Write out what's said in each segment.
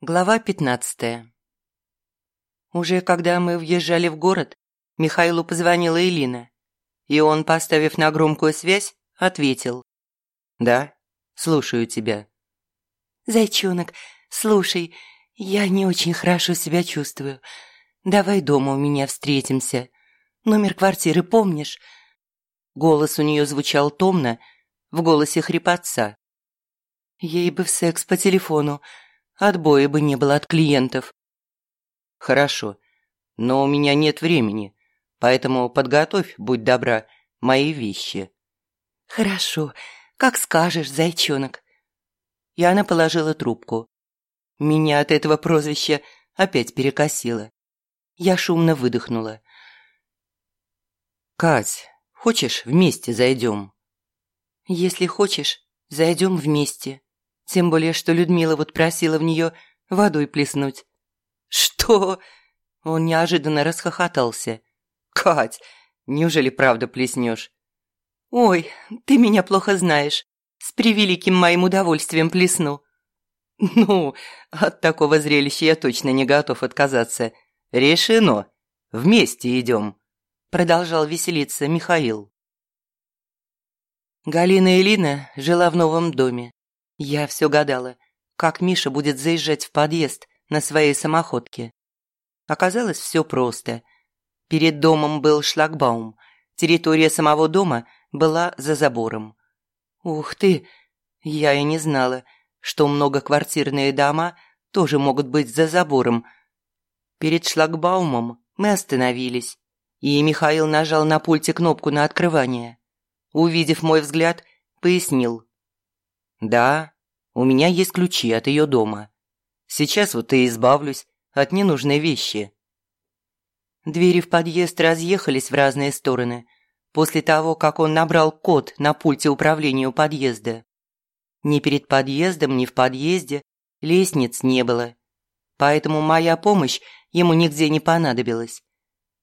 Глава пятнадцатая Уже когда мы въезжали в город, Михаилу позвонила Элина, и он, поставив на громкую связь, ответил. «Да, слушаю тебя». «Зайчонок, слушай, я не очень хорошо себя чувствую. Давай дома у меня встретимся. Номер квартиры помнишь?» Голос у нее звучал томно, в голосе хрипотца. «Ей бы в секс по телефону, отбоя бы не было от клиентов». «Хорошо, но у меня нет времени, поэтому подготовь, будь добра, мои вещи». «Хорошо, как скажешь, зайчонок». И она положила трубку. Меня от этого прозвища опять перекосило. Я шумно выдохнула. «Кать, хочешь, вместе зайдем?» «Если хочешь, зайдем вместе. Тем более, что Людмила вот просила в нее водой плеснуть». «Что?» Он неожиданно расхохотался. «Кать, неужели правда плеснешь?» «Ой, ты меня плохо знаешь. С превеликим моим удовольствием плесну». «Ну, от такого зрелища я точно не готов отказаться. Решено. Вместе идем», – продолжал веселиться Михаил. Галина Элина жила в новом доме. Я все гадала, как Миша будет заезжать в подъезд на своей самоходке. Оказалось, все просто. Перед домом был шлагбаум. Территория самого дома была за забором. Ух ты! Я и не знала – что многоквартирные дома тоже могут быть за забором. Перед шлагбаумом мы остановились, и Михаил нажал на пульте кнопку на открывание. Увидев мой взгляд, пояснил. «Да, у меня есть ключи от ее дома. Сейчас вот и избавлюсь от ненужной вещи». Двери в подъезд разъехались в разные стороны после того, как он набрал код на пульте управления у подъезда. Ни перед подъездом, ни в подъезде лестниц не было. Поэтому моя помощь ему нигде не понадобилась.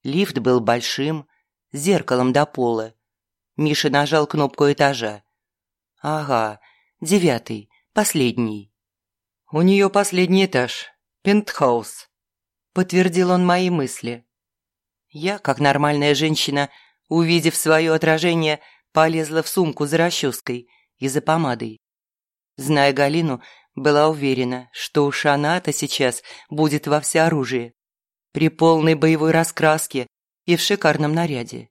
Лифт был большим, с зеркалом до пола. Миша нажал кнопку этажа. Ага, девятый, последний. У нее последний этаж, пентхаус. Подтвердил он мои мысли. Я, как нормальная женщина, увидев свое отражение, полезла в сумку за расческой и за помадой. Зная Галину, была уверена, что уж она-то сейчас будет во всеоружии, при полной боевой раскраске и в шикарном наряде.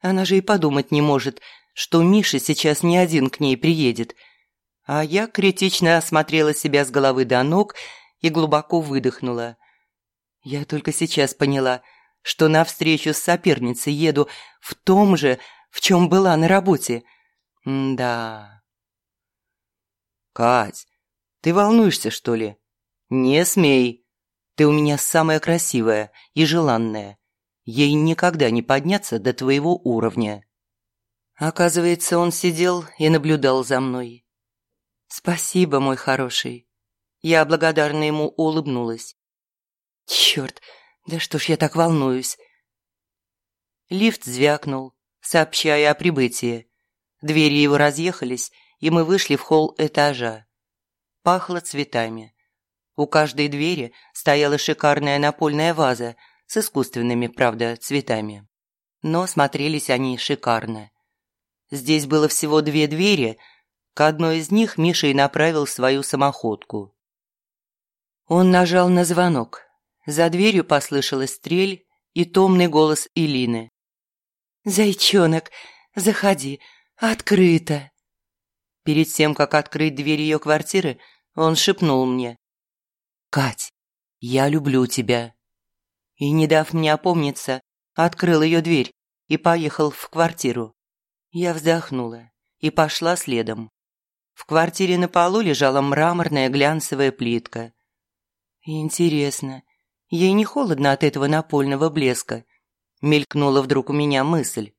Она же и подумать не может, что Миша сейчас не один к ней приедет. А я критично осмотрела себя с головы до ног и глубоко выдохнула. Я только сейчас поняла, что на встречу с соперницей еду в том же, в чем была на работе. М да. «Кать, ты волнуешься, что ли?» «Не смей. Ты у меня самая красивая и желанная. Ей никогда не подняться до твоего уровня». Оказывается, он сидел и наблюдал за мной. «Спасибо, мой хороший». Я благодарно ему улыбнулась. «Черт, да что ж я так волнуюсь?» Лифт звякнул, сообщая о прибытии. Двери его разъехались, и мы вышли в холл этажа. Пахло цветами. У каждой двери стояла шикарная напольная ваза с искусственными, правда, цветами. Но смотрелись они шикарно. Здесь было всего две двери, к одной из них Миша и направил свою самоходку. Он нажал на звонок. За дверью послышалась стрель и томный голос Илины. «Зайчонок, заходи, открыто!» Перед тем, как открыть дверь ее квартиры, он шепнул мне. «Кать, я люблю тебя». И, не дав мне опомниться, открыл ее дверь и поехал в квартиру. Я вздохнула и пошла следом. В квартире на полу лежала мраморная глянцевая плитка. Интересно, ей не холодно от этого напольного блеска? Мелькнула вдруг у меня мысль.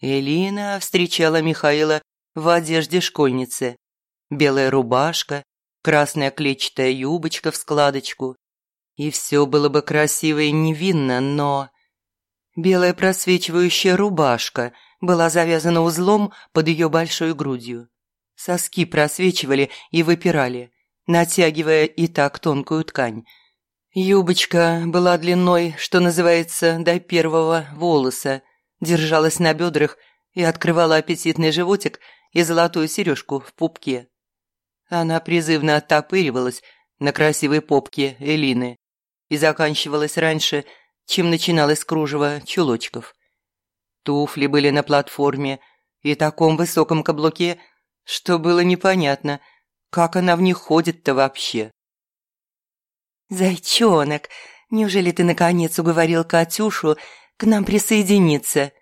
Элина встречала Михаила в одежде школьницы. Белая рубашка, красная клетчатая юбочка в складочку. И все было бы красиво и невинно, но... Белая просвечивающая рубашка была завязана узлом под ее большой грудью. Соски просвечивали и выпирали, натягивая и так тонкую ткань. Юбочка была длиной, что называется, до первого волоса, держалась на бедрах и открывала аппетитный животик и золотую сережку в пупке. Она призывно оттопыривалась на красивой попке Элины и заканчивалась раньше, чем начиналось кружево чулочков. Туфли были на платформе и таком высоком каблуке, что было непонятно, как она в них ходит-то вообще. «Зайчонок, неужели ты наконец уговорил Катюшу к нам присоединиться?»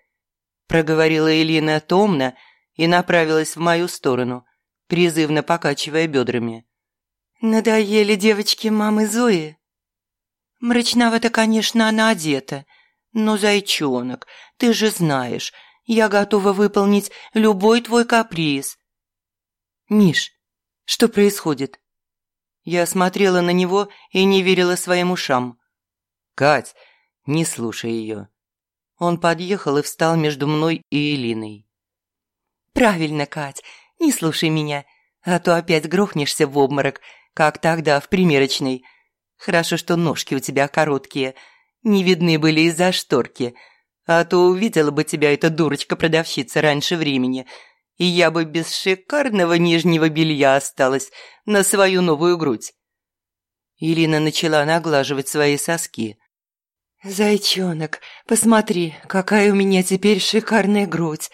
проговорила Элина томно и направилась в мою сторону, призывно покачивая бедрами. «Надоели девочки мамы Зои?» Мрачновато, конечно, она одета, но, зайчонок, ты же знаешь, я готова выполнить любой твой каприз. Миш, что происходит? Я смотрела на него и не верила своим ушам. Кать, не слушай ее. Он подъехал и встал между мной и Элиной. «Правильно, Кать, не слушай меня, а то опять грохнешься в обморок, как тогда в примерочной. Хорошо, что ножки у тебя короткие, не видны были из-за шторки, а то увидела бы тебя эта дурочка-продавщица раньше времени, и я бы без шикарного нижнего белья осталась на свою новую грудь». Ирина начала наглаживать свои соски. «Зайчонок, посмотри, какая у меня теперь шикарная грудь!»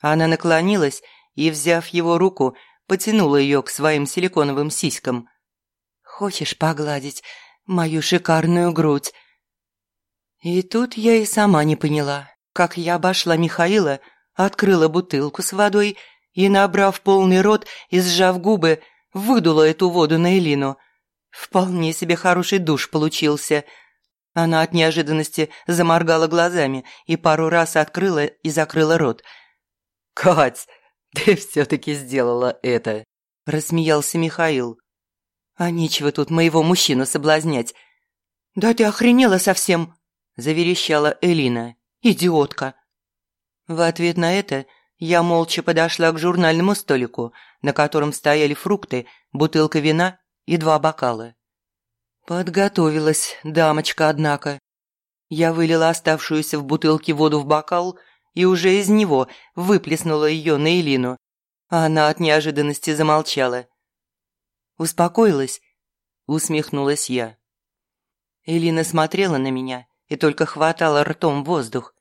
Она наклонилась и, взяв его руку, потянула ее к своим силиконовым сиськам. «Хочешь погладить мою шикарную грудь?» И тут я и сама не поняла, как я обошла Михаила, открыла бутылку с водой и, набрав полный рот и сжав губы, выдула эту воду на Элину. Вполне себе хороший душ получился – она от неожиданности заморгала глазами и пару раз открыла и закрыла рот. «Кать, ты все-таки сделала это!» – рассмеялся Михаил. «А нечего тут моего мужчину соблазнять». «Да ты охренела совсем!» – заверещала Элина. «Идиотка!» В ответ на это я молча подошла к журнальному столику, на котором стояли фрукты, бутылка вина и два бокала. Подготовилась дамочка, однако. Я вылила оставшуюся в бутылке воду в бокал и уже из него выплеснула ее на Элину. Она от неожиданности замолчала. «Успокоилась?» – усмехнулась я. Элина смотрела на меня и только хватала ртом воздух.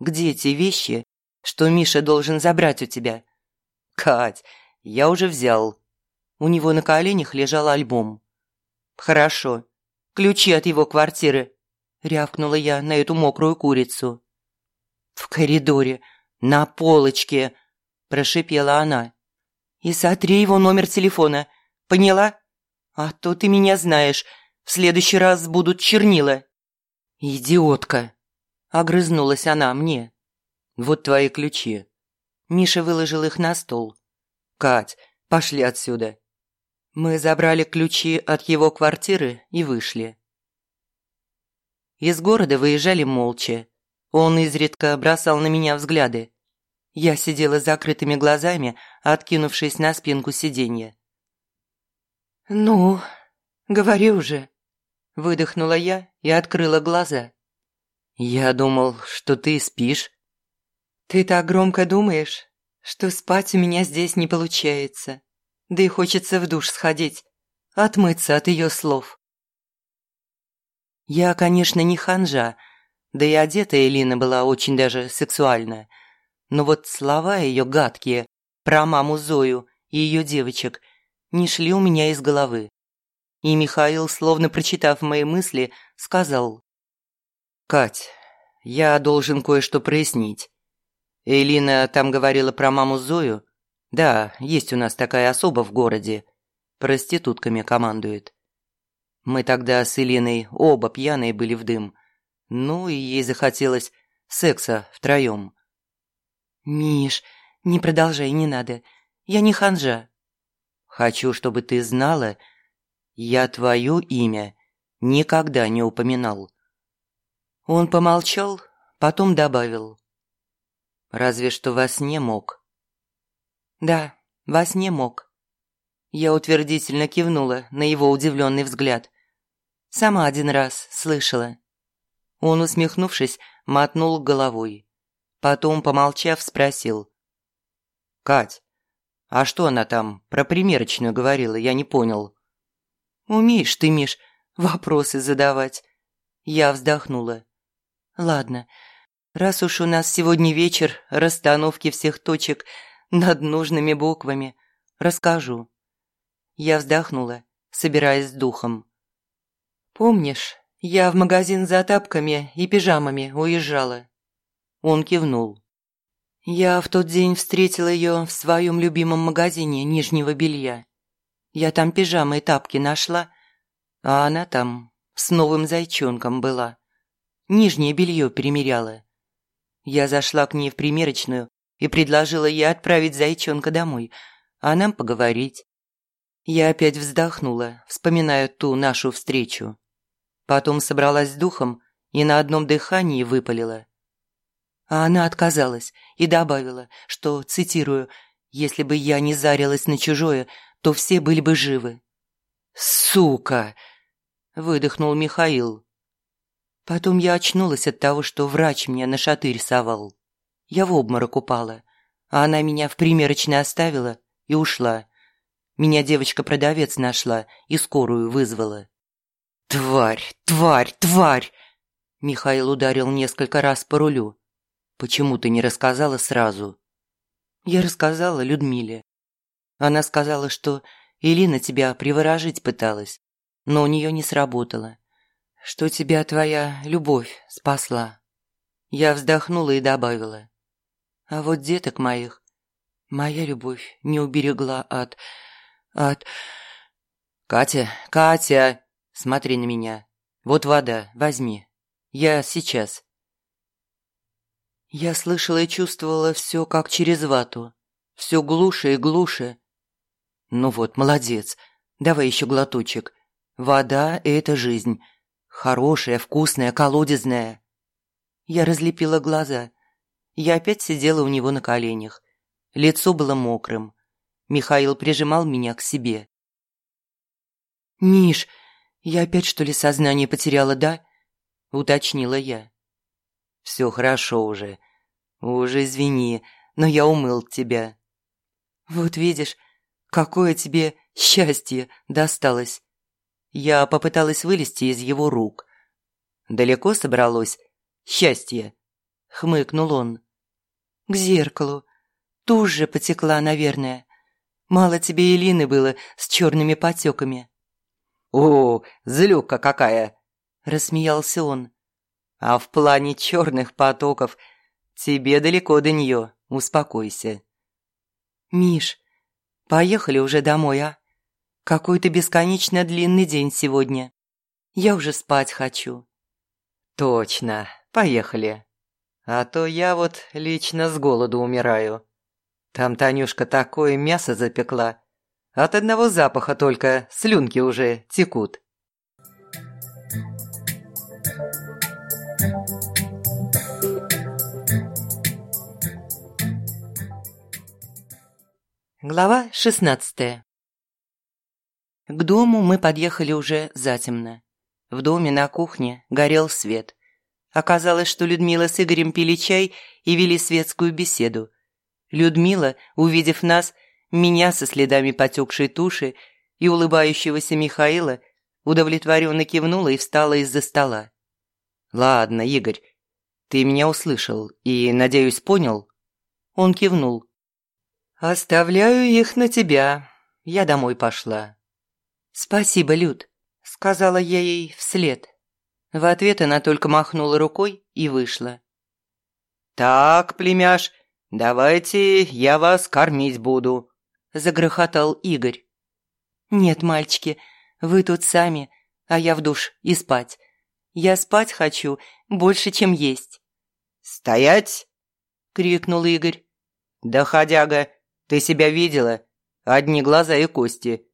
«Где те вещи, что Миша должен забрать у тебя?» «Кать, я уже взял». У него на коленях лежал альбом. «Хорошо. Ключи от его квартиры», – рявкнула я на эту мокрую курицу. «В коридоре, на полочке», – прошипела она. «И сотри его номер телефона, поняла? А то ты меня знаешь, в следующий раз будут чернила». «Идиотка!» – огрызнулась она мне. «Вот твои ключи». Миша выложил их на стол. «Кать, пошли отсюда. Мы забрали ключи от его квартиры и вышли. Из города выезжали молча. Он изредка бросал на меня взгляды. Я сидела с закрытыми глазами, откинувшись на спинку сиденья. «Ну, говори уже», – выдохнула я и открыла глаза. «Я думал, что ты спишь». «Ты так громко думаешь, что спать у меня здесь не получается», да и хочется в душ сходить, отмыться от ее слов. Я, конечно, не ханжа, да и одета Элина была очень даже сексуальная, но вот слова ее гадкие про маму Зою и ее девочек не шли у меня из головы. И Михаил, словно прочитав мои мысли, сказал «Кать, я должен кое-что прояснить. Элина там говорила про маму Зою, да, есть у нас такая особа в городе. Проститутками командует. Мы тогда с Элиной оба пьяные были в дым. Ну и ей захотелось секса втроем. «Миш, не продолжай, не надо. Я не ханжа». «Хочу, чтобы ты знала, я твое имя никогда не упоминал». Он помолчал, Потом добавил. «Разве что во сне мог». «Да, во сне мог». Я утвердительно кивнула на его удивленный взгляд. Сама один раз слышала. Он, усмехнувшись, мотнул головой. Потом, помолчав, спросил. «Кать, а что она там про примерочную говорила, я не понял». «Умеешь ты, Миш, вопросы задавать». Я вздохнула. «Ладно, раз уж у нас сегодня вечер расстановки всех точек над нужными буквами, расскажу». Я вздохнула, собираясь с духом. «Помнишь, я в магазин за тапками и пижамами уезжала?» Он кивнул. Я в тот день встретила ее в своем любимом магазине нижнего белья. Я там пижамы и тапки нашла, а она там с новым зайчонком была. Нижнее белье примеряла. Я зашла к ней в примерочную и предложила ей отправить зайчонка домой, а нам поговорить. Я опять вздохнула, вспоминая ту нашу встречу. Потом собралась с духом и на одном дыхании выпалила. А она отказалась и добавила, что, цитирую, «если бы я не зарилась на чужое, то все были бы живы». «Сука!» – выдохнул Михаил. Потом я очнулась от того, что врач мне на шаты рисовал. Я в обморок упала, а она меня в примерочной оставила и ушла. Меня девочка-продавец нашла и скорую вызвала. «Тварь, тварь, тварь!» Михаил ударил несколько раз по рулю. Почему ты не рассказала сразу?» Я рассказала Людмиле. Она сказала, что Элина тебя приворожить пыталась, но у нее не сработало. Что тебя твоя любовь спасла. Я вздохнула и добавила. А вот деток моих моя любовь не уберегла от... от... «Катя, Катя, смотри на меня. Вот вода, возьми. Я сейчас». Я слышала и чувствовала все как через вату. Все глуше и глуше. Ну вот, молодец. Давай еще глоточек. Вода – это жизнь. Хорошая, вкусная, колодезная. Я разлепила глаза. Я опять сидела у него на коленях. Лицо было мокрым. Михаил прижимал меня к себе. «Миш, я опять что ли сознание потеряла, да?» – уточнила я. Все хорошо уже. Уже извини, но я умыл тебя. Вот видишь, какое тебе счастье досталось. Я попыталась вылезти из его рук. Далеко собралось счастье, хмыкнул он. К зеркалу. Тушь же потекла, наверное. Мало тебе Элины было с черными потеками. «О, злюка какая!» – рассмеялся он. А в плане черных потоков тебе далеко до нее, успокойся. Миш, поехали уже домой, а? Какой-то бесконечно длинный день сегодня. Я уже спать хочу. Точно, поехали. А то я вот лично с голоду умираю. Там Танюшка такое мясо запекла. От одного запаха только слюнки уже текут. Глава шестнадцатая К дому мы подъехали уже затемно. В доме на кухне горел свет. Оказалось, что Людмила с Игорем пили чай и вели светскую беседу. Людмила, увидев нас, меня со следами потекшей туши и улыбающегося Михаила, удовлетворенно кивнула и встала из-за стола. «Ладно, Игорь, ты меня услышал и, надеюсь, понял?» Он кивнул. «Оставляю их на тебя. Я домой пошла». «Спасибо, Люд», — сказала я ей вслед. В ответ она только махнула рукой и вышла. «Так, племяш, давайте я вас кормить буду», — загрохотал Игорь. «Нет, мальчики, вы тут сами, а я в душ и спать. Я спать хочу больше, чем есть». «Стоять!» — крикнул Игорь. «Доходяга, ты себя видела? Одни глаза и кости.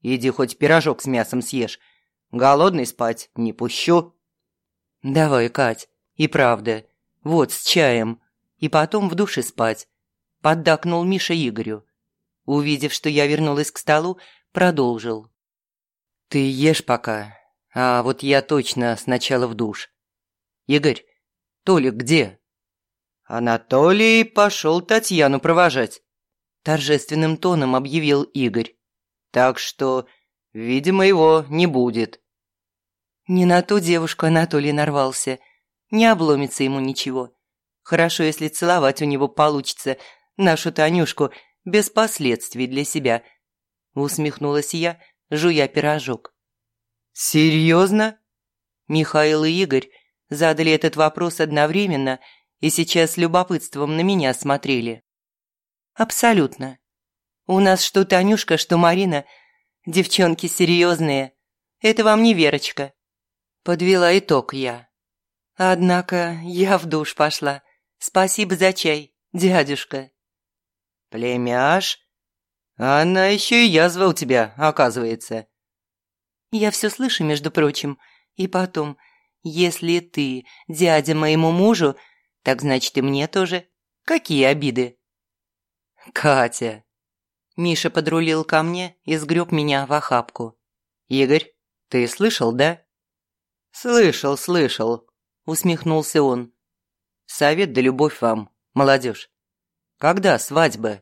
Иди хоть пирожок с мясом съешь. Голодный спать не пущу». «Давай, Кать, и правда. Вот, с чаем. И потом в душе спать. Поддакнул Миша Игорю. Увидев, что я вернулась к столу, продолжил. Ты ешь пока, а вот я точно сначала в душ. Игорь, Толик где? Анатолий пошел Татьяну провожать. Торжественным тоном объявил Игорь. Так что, видимо, его не будет. Не на ту девушку Анатолий нарвался. Не обломится ему ничего. Хорошо, если целовать у него получится нашу Танюшку без последствий для себя. Усмехнулась я, жуя пирожок. «Серьезно?» Михаил и Игорь задали этот вопрос одновременно и сейчас с любопытством на меня смотрели. «Абсолютно. У нас что Танюшка, что Марина. Девчонки серьезные. Это вам не Верочка. Подвела итог я. Однако я в душ пошла. Спасибо за чай, дядюшка. Племяш? Она еще и язва у тебя, оказывается. Я все слышу, между прочим. И потом, если ты дядя моему мужу, так значит и мне тоже. Какие обиды? Катя. Миша подрулил ко мне и сгреб меня в охапку. Игорь, ты слышал, да? «Слышал, слышал», – усмехнулся он. «Совет да любовь вам, молодежь. Когда свадьба?»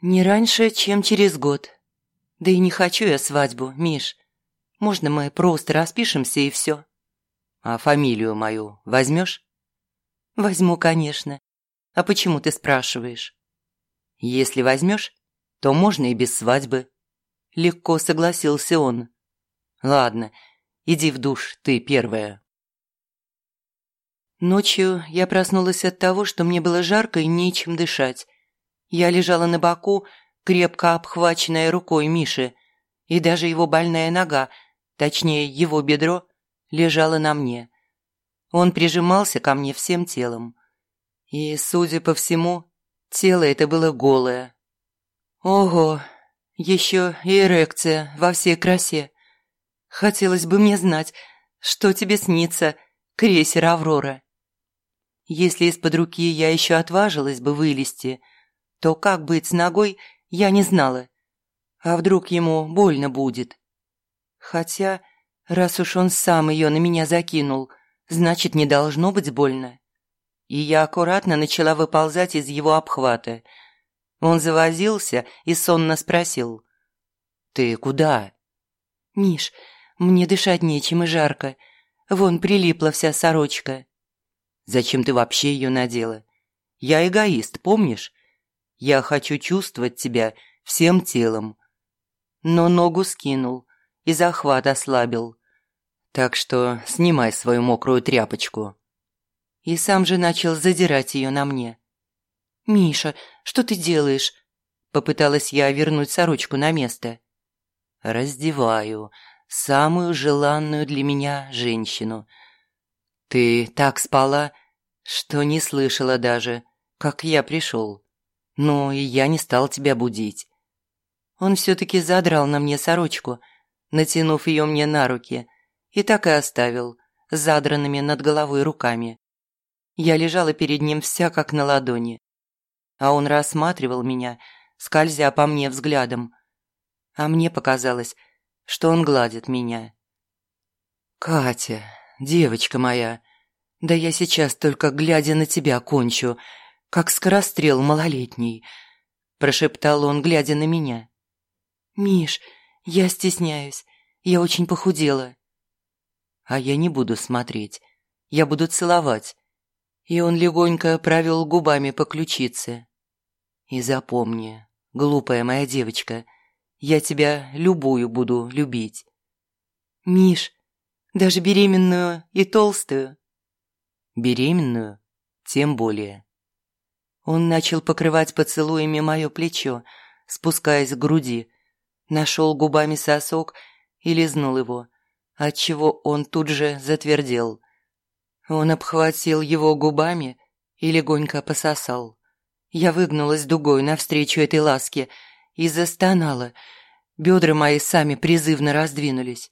«Не раньше, чем через год. Да и не хочу я свадьбу, Миш. Можно мы просто распишемся и все?» «А фамилию мою возьмешь?» «Возьму, конечно. А почему ты спрашиваешь?» «Если возьмешь, то можно и без свадьбы». Легко согласился он. «Ладно, Иди в душ, ты первая». Ночью я проснулась от того, что мне было жарко и нечем дышать. Я лежала на боку, крепко обхваченная рукой Миши, и даже его больная нога, точнее его бедро, лежала на мне. Он прижимался ко мне всем телом. И, судя по всему, тело это было голое. Ого, еще и эрекция во всей красе. Хотелось бы мне знать, что тебе снится, крейсер «Аврора». Если из-под руки я еще отважилась бы вылезти, то как быть с ногой, я не знала. А вдруг ему больно будет? Хотя, раз уж он сам ее на меня закинул, значит, не должно быть больно. И я аккуратно начала выползать из его обхвата. Он завозился и сонно спросил. «Ты куда?» «Миш, мне дышать нечем и жарко. Вон прилипла вся сорочка. Зачем ты вообще ее надела? Я эгоист, помнишь? Я хочу чувствовать тебя всем телом. Но ногу скинул и захват ослабил. Так что снимай свою мокрую тряпочку. И сам же начал задирать ее на мне. «Миша, что ты делаешь?» Попыталась я вернуть сорочку на место. «Раздеваю, самую желанную для меня женщину. Ты так спала, что не слышала даже, как я пришел. Но и я не стал тебя будить. Он все-таки задрал на мне сорочку, натянув ее мне на руки, и так и оставил, задранными над головой руками. Я лежала перед ним вся как на ладони. А он рассматривал меня, скользя по мне взглядом. А мне показалось, что он гладит меня. «Катя, девочка моя, да я сейчас только глядя на тебя кончу, как скорострел малолетний», прошептал он, глядя на меня. «Миш, я стесняюсь, я очень похудела». «А я не буду смотреть, я буду целовать». И он легонько провел губами по ключице. «И запомни, глупая моя девочка, — я тебя любую буду любить. Миш, даже беременную и толстую. Беременную? Тем более. Он начал покрывать поцелуями мое плечо, спускаясь к груди, нашел губами сосок и лизнул его, отчего он тут же затвердел. Он обхватил его губами и легонько пососал. Я выгнулась дугой навстречу этой ласке – и застонала. Бедра мои сами призывно раздвинулись.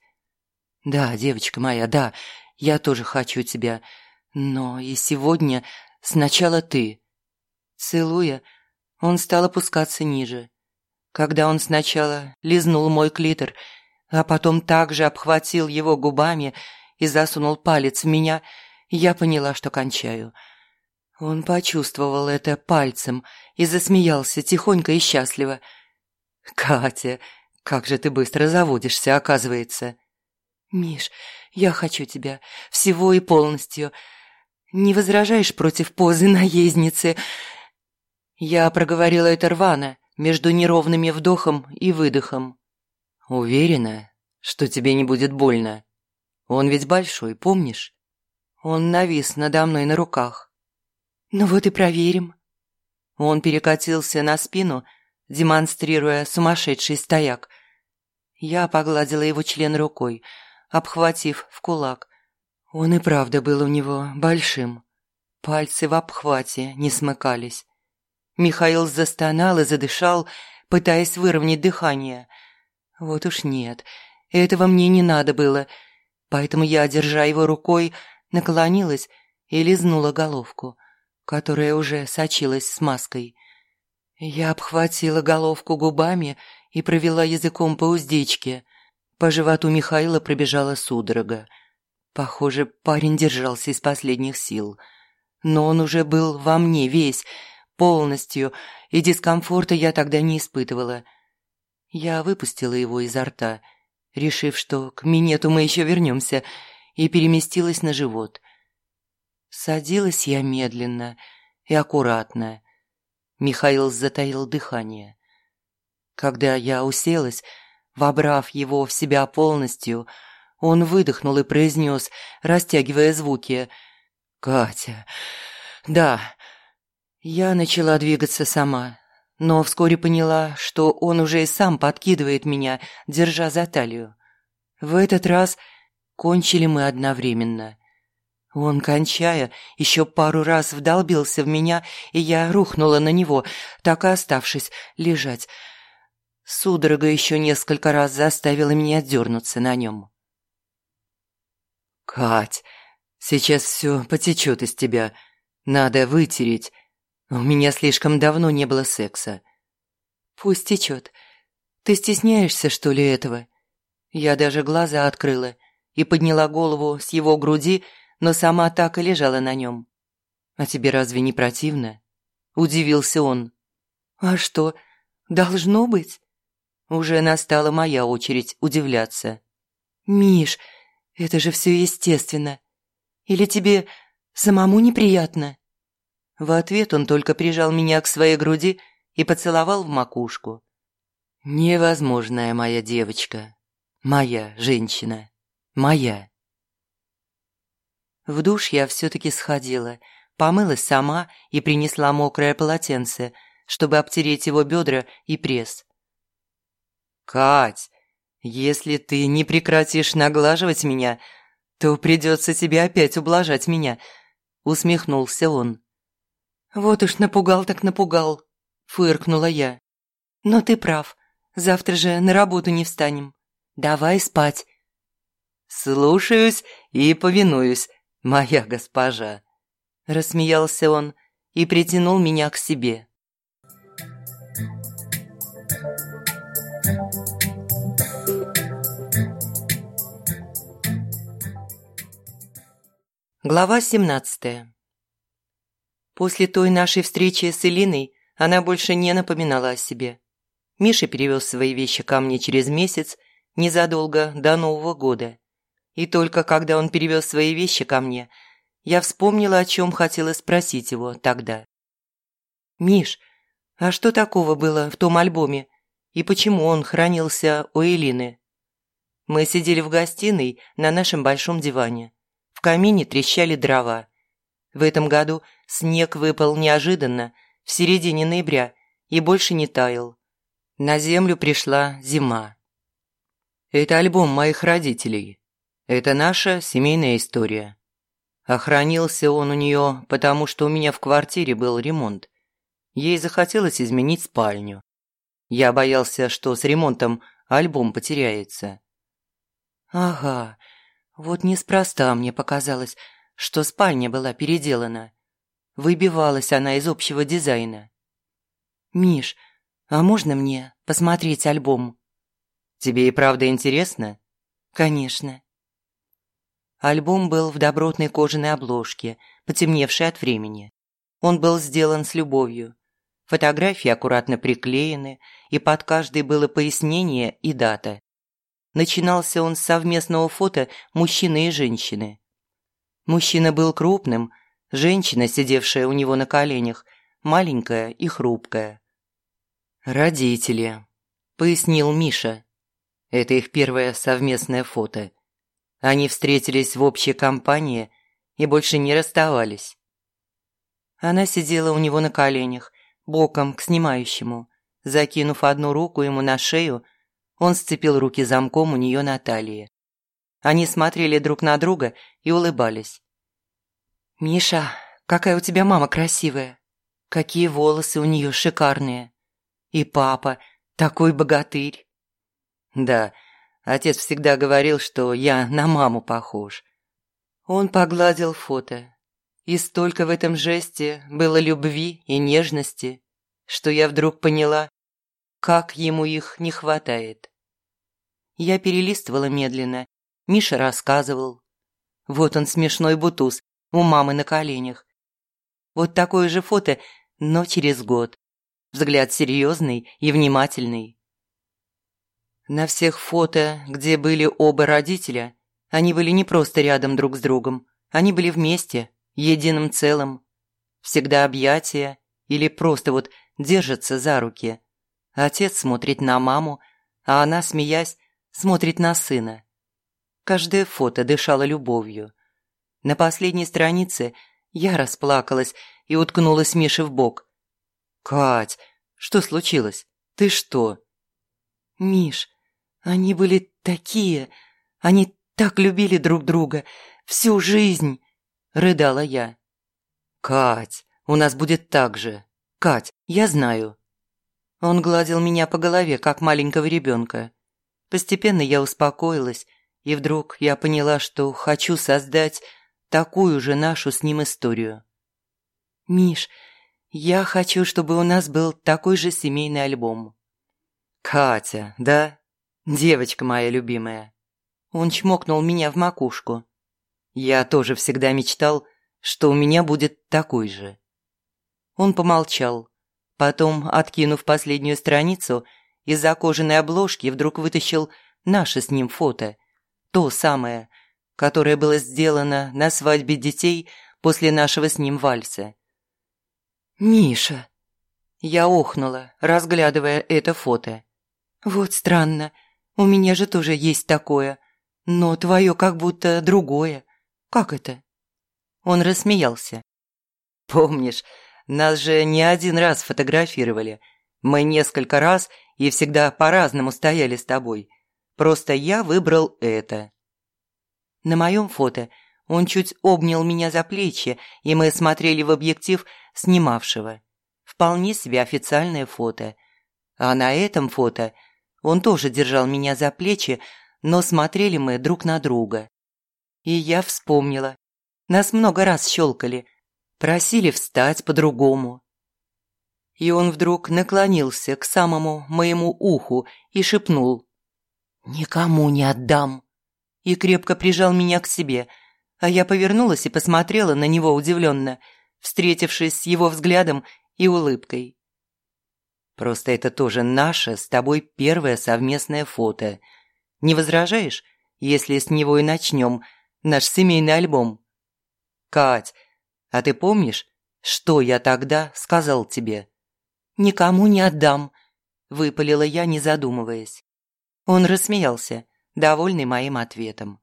«Да, девочка моя, да, я тоже хочу тебя. Но и сегодня сначала ты. Целуя, он стал опускаться ниже. Когда он сначала лизнул мой клитор, а потом также обхватил его губами и засунул палец в меня, я поняла, что кончаю. Он почувствовал это пальцем и засмеялся тихонько и счастливо. «Катя, как же ты быстро заводишься, оказывается!» «Миш, я хочу тебя всего и полностью. Не возражаешь против позы наездницы?» Я проговорила это рвано, между неровными вдохом и выдохом. «Уверена, что тебе не будет больно? Он ведь большой, помнишь?» Он навис надо мной на руках. «Ну вот и проверим». Он перекатился на спину, демонстрируя сумасшедший стояк. Я погладила его член рукой, обхватив в кулак. Он и правда был у него большим. Пальцы в обхвате не смыкались. Михаил застонал и задышал, пытаясь выровнять дыхание. Вот уж нет, этого мне не надо было, поэтому я, держа его рукой, наклонилась и лизнула головку, которая уже сочилась смазкой. Я обхватила головку губами и провела языком по уздечке. По животу Михаила пробежала судорога. Похоже, парень держался из последних сил. Но он уже был во мне весь, полностью, и дискомфорта я тогда не испытывала. Я выпустила его изо рта, решив, что к минету мы еще вернемся, и переместилась на живот. Садилась я медленно и аккуратно. Михаил затаил дыхание. Когда я уселась, вобрав его в себя полностью, он выдохнул и произнес, растягивая звуки. «Катя, да, я начала двигаться сама, но вскоре поняла, что он уже и сам подкидывает меня, держа за талию. В этот раз кончили мы одновременно. Он, кончая, еще пару раз вдолбился в меня, и я рухнула на него, так и оставшись лежать. Судорога еще несколько раз заставила меня дернуться на нем. «Кать, сейчас все потечет из тебя. Надо вытереть. У меня слишком давно не было секса. Пусть течет. Ты стесняешься, что ли, этого? Я даже глаза открыла и подняла голову с его груди, но сама так и лежала на нем. А тебе разве не противно? Удивился он. А что, должно быть? Уже настала моя очередь удивляться. Миш, это же все естественно. Или тебе самому неприятно? В ответ он только прижал меня к своей груди и поцеловал в макушку. «Невозможная моя девочка. Моя женщина. Моя». В душ я все-таки сходила, помылась сама и принесла мокрое полотенце, чтобы обтереть его бедра и пресс. «Кать, если ты не прекратишь наглаживать меня, то придется тебе опять ублажать меня», — усмехнулся он. «Вот уж напугал так напугал», – фыркнула я. «Но ты прав. Завтра же на работу не встанем. Давай спать». «Слушаюсь и повинуюсь, моя госпожа», – рассмеялся он и притянул меня к себе. Глава семнадцатая После той нашей встречи с Элиной она больше не напоминала о себе. Миша перевез свои вещи ко мне через месяц, незадолго до Нового года. И только когда он перевез свои вещи ко мне, я вспомнила, о чем хотела спросить его тогда. «Миш, а что такого было в том альбоме? И почему он хранился у Элины?» Мы сидели в гостиной на нашем большом диване. В камине трещали дрова. В этом году снег выпал неожиданно, в середине ноября, и больше не таял. На землю пришла зима. Это альбом моих родителей. Это наша семейная история. Охранился он у нее, потому что у меня в квартире был ремонт. Ей захотелось изменить спальню. Я боялся, что с ремонтом альбом потеряется. Ага, вот неспроста мне показалось, что спальня была переделана. Выбивалась она из общего дизайна. «Миш, а можно мне посмотреть альбом?» «Тебе и правда интересно?» «Конечно». Альбом был в добротной кожаной обложке, потемневшей от времени. Он был сделан с любовью. Фотографии аккуратно приклеены, и под каждой было пояснение и дата. Начинался он с совместного фото мужчины и женщины. Мужчина был крупным, женщина, сидевшая у него на коленях, маленькая и хрупкая. «Родители», – пояснил Миша. Это их первое совместное фото. Они встретились в общей компании и больше не расставались. Она сидела у него на коленях, боком к снимающему. Закинув одну руку ему на шею, он сцепил руки замком у нее на талии. Они смотрели друг на друга и улыбались. «Миша, какая у тебя мама красивая! Какие волосы у нее шикарные! И папа, такой богатырь!» «Да, отец всегда говорил, что я на маму похож». Он погладил фото, и столько в этом жесте было любви и нежности, что я вдруг поняла, как ему их не хватает. Я перелистывала медленно, Миша рассказывал. Вот он смешной бутуз у мамы на коленях. Вот такое же фото, но через год. Взгляд серьезный и внимательный. На всех фото, где были оба родителя, они были не просто рядом друг с другом, они были вместе, единым целым. Всегда объятия или просто вот держатся за руки. Отец смотрит на маму, а она, смеясь, смотрит на сына. Каждое фото дышало любовью. На последней странице я расплакалась и уткнулась Мише в бок. «Кать, что случилось? Ты что?» «Миш, они были такие, они так любили друг друга всю жизнь!» – рыдала я. «Кать, у нас будет так же. Кать, я знаю». Он гладил меня по голове, как маленького ребенка. Постепенно я успокоилась, и вдруг я поняла, что хочу создать такую же нашу с ним историю. «Миш, я хочу, чтобы у нас был такой же семейный альбом». «Катя, да? Девочка моя любимая». Он чмокнул меня в макушку. Я тоже всегда мечтал, что у меня будет такой же. Он помолчал. Потом, откинув последнюю страницу, из-за кожаной обложки вдруг вытащил наше с ним фото. То самое, которое было сделано на свадьбе детей после нашего с ним вальса. «Миша!» Я охнула, разглядывая это фото. «Вот странно, у меня же тоже есть такое, но твое как будто другое. Как это?» Он рассмеялся. «Помнишь, нас же не один раз фотографировали. Мы несколько раз и всегда по-разному стояли с тобой. Просто я выбрал это». На моем фото он чуть обнял меня за плечи, и мы смотрели в объектив снимавшего. Вполне себе официальное фото. А на этом фото он тоже держал меня за плечи, но смотрели мы друг на друга. И я вспомнила. Нас много раз щелкали, просили встать по-другому. И он вдруг наклонился к самому моему уху и шепнул «Никому не отдам!» и крепко прижал меня к себе, а я повернулась и посмотрела на него удивленно, встретившись с его взглядом и улыбкой. «Просто это тоже наше с тобой первое совместное фото. Не возражаешь, если с него и начнем наш семейный альбом?» «Кать, а ты помнишь, что я тогда сказал тебе?» «Никому не отдам», – выпалила я, не задумываясь. Он рассмеялся, довольный моим ответом.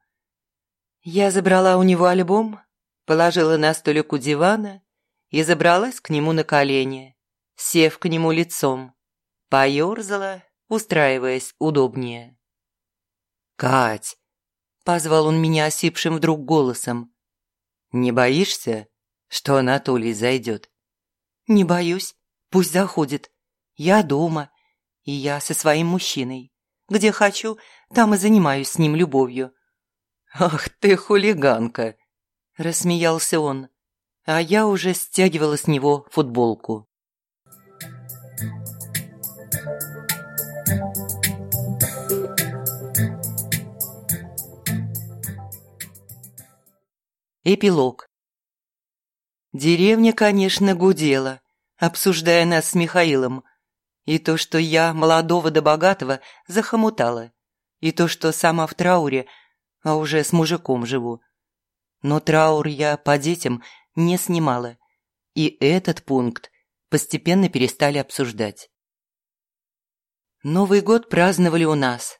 Я забрала у него альбом, положила на столик у дивана и забралась к нему на колени, сев к нему лицом, поёрзала, устраиваясь удобнее. «Кать!» – позвал он меня осипшим вдруг голосом. «Не боишься, что Анатолий зайдет?» «Не боюсь, пусть заходит. Я дома, и я со своим мужчиной. Где хочу, там и занимаюсь с ним любовью». «Ах ты хулиганка!» – рассмеялся он, а я уже стягивала с него футболку. Эпилог. Деревня, конечно, гудела, обсуждая нас с Михаилом. И то, что я, молодого да богатого, захомутала. И то, что сама в трауре, а уже с мужиком живу. Но траур я по детям не снимала. И этот пункт постепенно перестали обсуждать. Новый год праздновали у нас.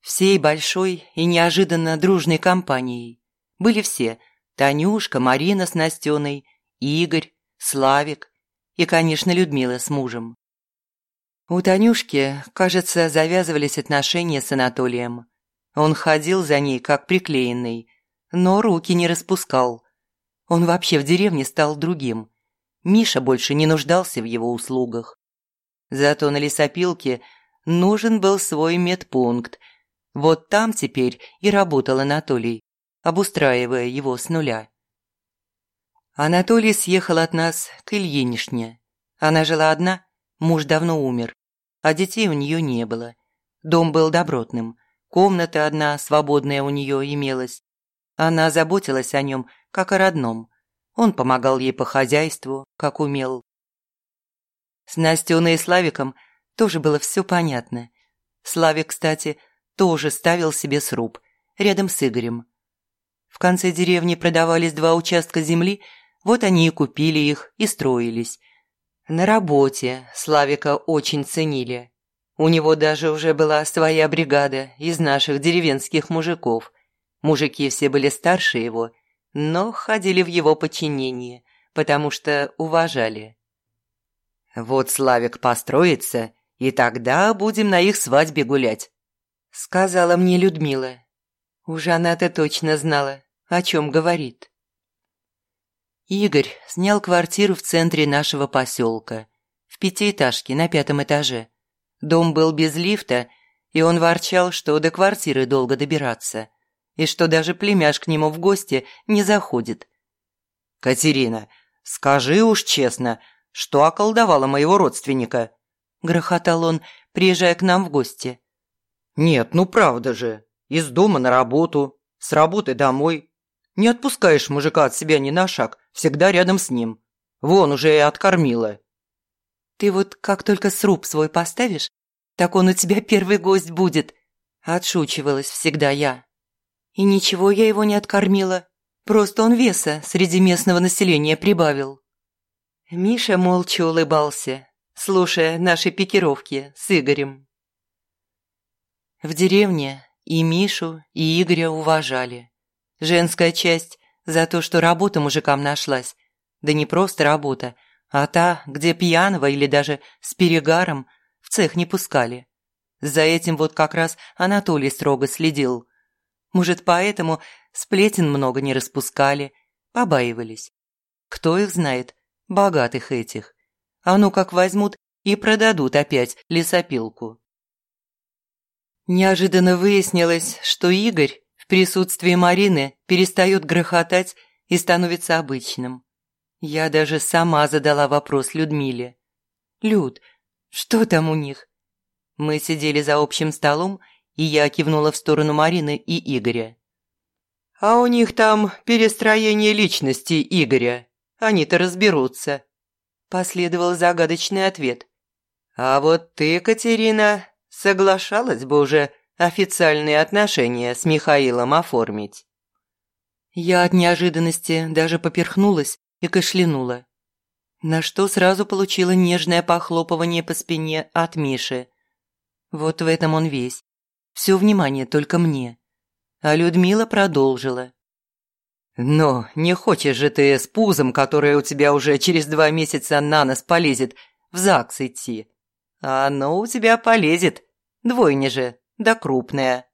Всей большой и неожиданно дружной компанией. Были все – Танюшка, Марина с Настеной, Игорь, Славик и, конечно, Людмила с мужем. У Танюшки, кажется, завязывались отношения с Анатолием. Он ходил за ней, как приклеенный, но руки не распускал. Он вообще в деревне стал другим. Миша больше не нуждался в его услугах. Зато на лесопилке нужен был свой медпункт. Вот там теперь и работал Анатолий обустраивая его с нуля. Анатолий съехал от нас к Ильинишне. Она жила одна, муж давно умер, а детей у нее не было. Дом был добротным, комната одна свободная у нее имелась. Она заботилась о нем, как о родном. Он помогал ей по хозяйству, как умел. С Настеной и Славиком тоже было все понятно. Славик, кстати, тоже ставил себе сруб, рядом с Игорем. В конце деревни продавались два участка земли, вот они и купили их и строились. На работе Славика очень ценили. У него даже уже была своя бригада из наших деревенских мужиков. Мужики все были старше его, но ходили в его подчинение, потому что уважали. «Вот Славик построится, и тогда будем на их свадьбе гулять», — сказала мне Людмила. Уж она-то точно знала, о чем говорит. Игорь снял квартиру в центре нашего поселка, в пятиэтажке на пятом этаже. Дом был без лифта, и он ворчал, что до квартиры долго добираться, и что даже племяш к нему в гости не заходит. «Катерина, скажи уж честно, что околдовала моего родственника?» – грохотал он, приезжая к нам в гости. «Нет, ну правда же. Из дома на работу, с работы домой. Не отпускаешь мужика от себя ни на шаг, всегда рядом с ним. Вон уже и откормила». «Ты вот как только сруб свой поставишь, так он у тебя первый гость будет», – отшучивалась всегда я. И ничего я его не откормила, просто он веса среди местного населения прибавил. Миша молча улыбался, слушая наши пикировки с Игорем. В деревне и Мишу, и Игоря уважали. Женская часть за то, что работа мужикам нашлась. Да не просто работа, а та, где пьяного или даже с перегаром в цех не пускали. За этим вот как раз Анатолий строго следил. Может, поэтому сплетен много не распускали, побаивались. Кто их знает, богатых этих. А ну как возьмут и продадут опять лесопилку. Неожиданно выяснилось, что Игорь присутствии Марины перестает грохотать и становится обычным. Я даже сама задала вопрос Людмиле. «Люд, что там у них?» Мы сидели за общим столом, и я кивнула в сторону Марины и Игоря. «А у них там перестроение личности Игоря. Они-то разберутся», – последовал загадочный ответ. «А вот ты, Катерина, соглашалась бы уже официальные отношения с Михаилом оформить. Я от неожиданности даже поперхнулась и кашлянула, на что сразу получила нежное похлопывание по спине от Миши. Вот в этом он весь. Все внимание только мне. А Людмила продолжила. «Но не хочешь же ты с пузом, которое у тебя уже через два месяца на нос полезет, в ЗАГС идти? А оно у тебя полезет. Двойня же, да крупная.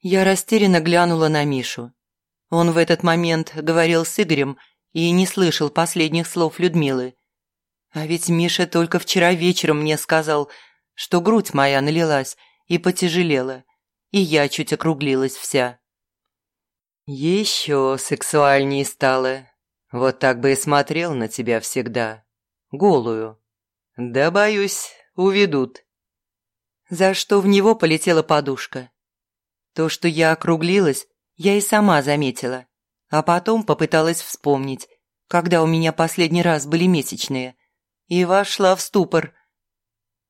Я растерянно глянула на Мишу. Он в этот момент говорил с Игорем и не слышал последних слов Людмилы. А ведь Миша только вчера вечером мне сказал, что грудь моя налилась и потяжелела, и я чуть округлилась вся. Еще сексуальнее стало. Вот так бы и смотрел на тебя всегда. Голую. Да, боюсь, уведут. За что в него полетела подушка. То, что я округлилась, я и сама заметила. А потом попыталась вспомнить, когда у меня последний раз были месячные. И вошла в ступор.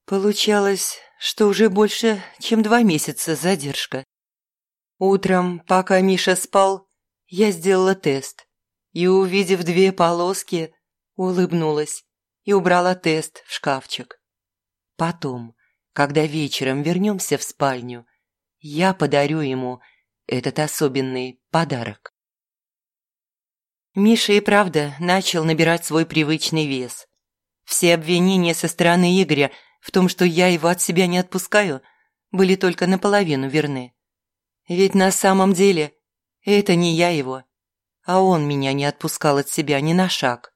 Получалось, что уже больше, чем два месяца задержка. Утром, пока Миша спал, я сделала тест и, увидев две полоски, улыбнулась и убрала тест в шкафчик. Потом, когда вечером вернемся в спальню, я подарю ему этот особенный подарок. Миша и правда начал набирать свой привычный вес. Все обвинения со стороны Игоря в том, что я его от себя не отпускаю, были только наполовину верны. Ведь на самом деле это не я его, а он меня не отпускал от себя ни на шаг.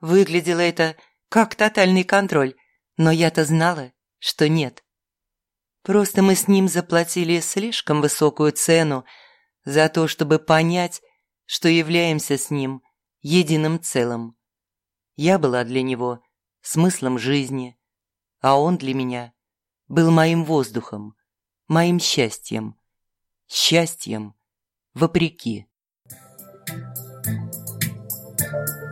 Выглядело это как тотальный контроль, но я-то знала, что нет. Просто мы с ним заплатили слишком высокую цену за то, чтобы понять, что являемся с ним единым целым. Я была для него смыслом жизни, а он для меня был моим воздухом, моим счастьем, счастьем вопреки. Thank you.